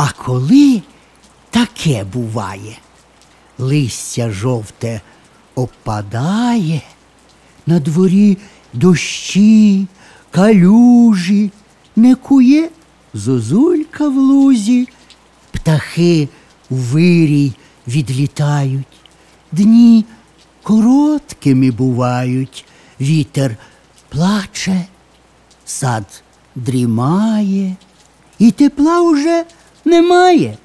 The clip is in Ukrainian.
А коли таке буває, листя жовте опадає, на дворі дощі, калюжі, не кує зозулька в лузі, птахи у вирій відлітають, дні короткими бувають, вітер плаче, сад дрімає, і тепла уже немає.